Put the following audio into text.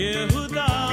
Yehudá.